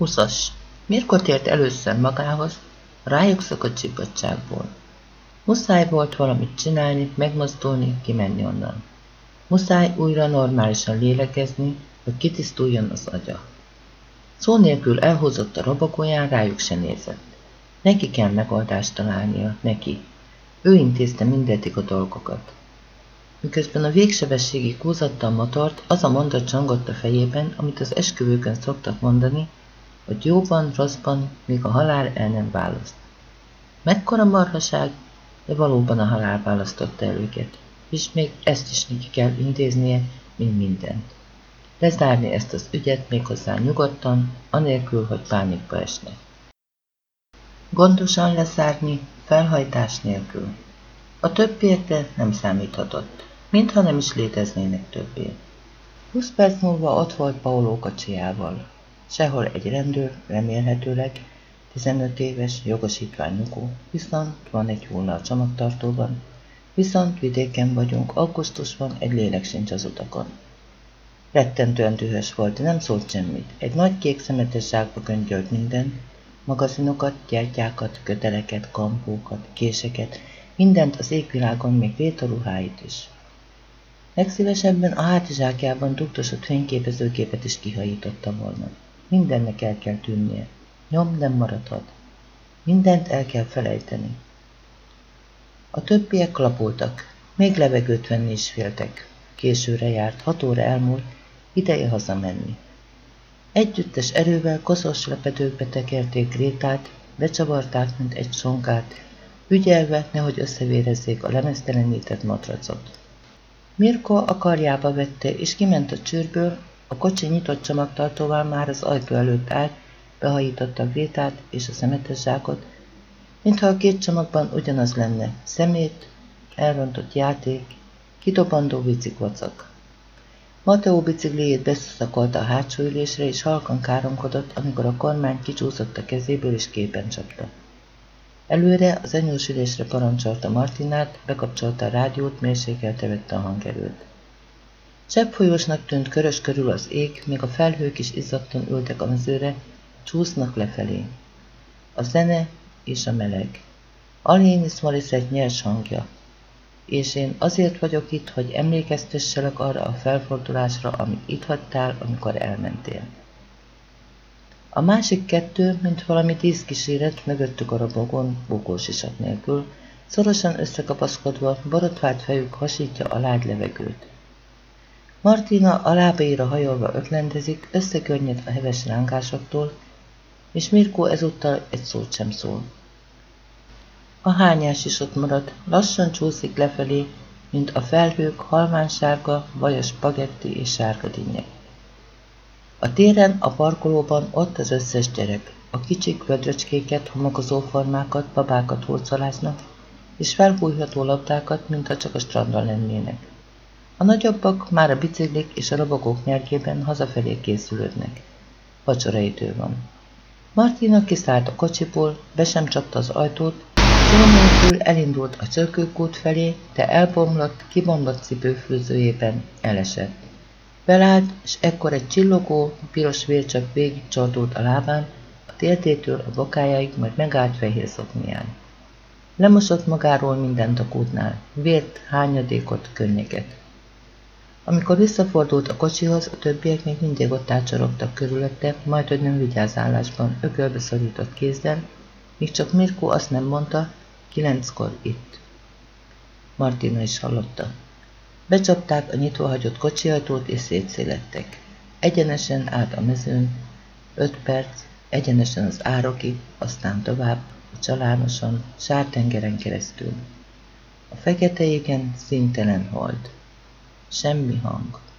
Huszas. Mikor tért először magához, rájuk szakadt csipadságból. Muszáj volt valamit csinálni, megmozdulni, kimenni onnan. Muszáj újra normálisan lélekezni, hogy kitisztuljon az agya. Szó nélkül elhozott a robogóján, rájuk se nézett. Neki kell megoldást találnia, neki. Ő intézte mindeddig a dolgokat. Miközben a végsebességig húzatta a motort, az a mondat csangott a fejében, amit az esküvőkön szoktak mondani, hogy jóban, rosszban, míg a halál el nem választ. Mekkora marhaság, de valóban a halál választotta el őket, és még ezt is neki kell intéznie, mint mindent. Lezárni ezt az ügyet méghozzá nyugodtan, anélkül, hogy pánikba esne. Gondosan lezárni, felhajtás nélkül. A többiekre nem számíthatott, mintha nem is léteznének többé. Húsz perc múlva ott volt Pauló kocsiával. Sehol egy rendőr, remélhetőleg, 15 éves, jogosítvány nyugó, viszont van egy hulla a csomagtartóban, viszont vidéken vagyunk, augusztus van, egy lélek sincs az utakon. Rettentően dühös volt, nem szólt semmit. Egy nagy kék szemetes zsákba göngyölt minden, magazinokat, gyertyákat, köteleket, kampókat, késeket, mindent az égvilágon, még vétaruháit is. Legszívesebben a hátizsákjában dugdosott fényképezőgépet is kihajította volna. Mindennek el kell tűnnie. Nyom nem maradhat. Mindent el kell felejteni. A többiek lapultak. Még levegőt venni is féltek. Későre járt, hat óra elmúlt, ideje hazamenni. Együttes erővel koszos lepedőkbe tekerték Grétát, becsavarták, mint egy sonkát, ügyelve, nehogy összevérezzék a lemeztelenített matracot. Mirko a karjába vette, és kiment a csőrből, a kocsi nyitott csomagtartóval már az ajtó előtt állt, behajította Grétát és a szemetes zsákot, mintha a két csomagban ugyanaz lenne, szemét, elrontott játék, kidobandó biciklocak. Mateó bicikliét beszuszakolta a hátsó ülésre, és halkan káromkodott, amikor a kormány kicsúszott a kezéből, és képen csapta. Előre az enyós ülésre parancsolta Martinát, bekapcsolta a rádiót, mérsékelte vette a hangerőt. Cseppfolyósnak tűnt körös körül az ég, még a felhők is izzadtan ültek a mezőre, csúsznak lefelé. A zene és a meleg. Alénis Morissette nyers hangja, és én azért vagyok itt, hogy emlékeztesselek arra a felfordulásra, amit itt hagytál, amikor elmentél. A másik kettő, mint valami díszkíséret, mögöttük a robogón, bukósisak nélkül, szorosan összekapaszkodva, borotvált fejük hasítja a lágy levegőt. Martina a lábaira hajolva ötlendezik, összekörnyed a heves rángásoktól, és Mirko ezúttal egy szót sem szól. A hányás is ott marad, lassan csúszik lefelé, mint a felhők halvánsárga, vajas spagetti és sárga dinnyek. A téren, a parkolóban ott az összes gyerek. A kicsik vödröcskéket, homokozó formákat, babákat hurcoláznak, és felfújható labdákat, mintha csak a strandon lennének. A nagyobbak már a biciklik és a robogók nyergében hazafelé készülődnek. Vacsora idő van. Martina kiszállt a kocsiból, be sem csapta az ajtót, Szó elindult a csörkőkút felé, de elbomlott, kibomlott cipőfűzőjében elesett. Felállt, és ekkor egy csillogó, piros vércsak végigcsordult a lábán, a tértétől a bokájáig, majd megállt fehér szoknián. Lemosott magáról mindent a kútnál, vért, hányadékot, könnyeket. Amikor visszafordult a kocsihoz, a többiek még mindig ott ácsorogtak körülötte, majd hogy nem vigyázállásban, ökölbe szorított kézzel, míg csak Mirko azt nem mondta, kilenckor itt. Martina is hallotta. Becsapták a nyitva hagyott kocsiajtót és szétszélettek. Egyenesen át a mezőn, öt perc, egyenesen az árokig, aztán tovább, a csalánosan, sártengeren keresztül. A fekete égen szintelen hold. Semmi hang.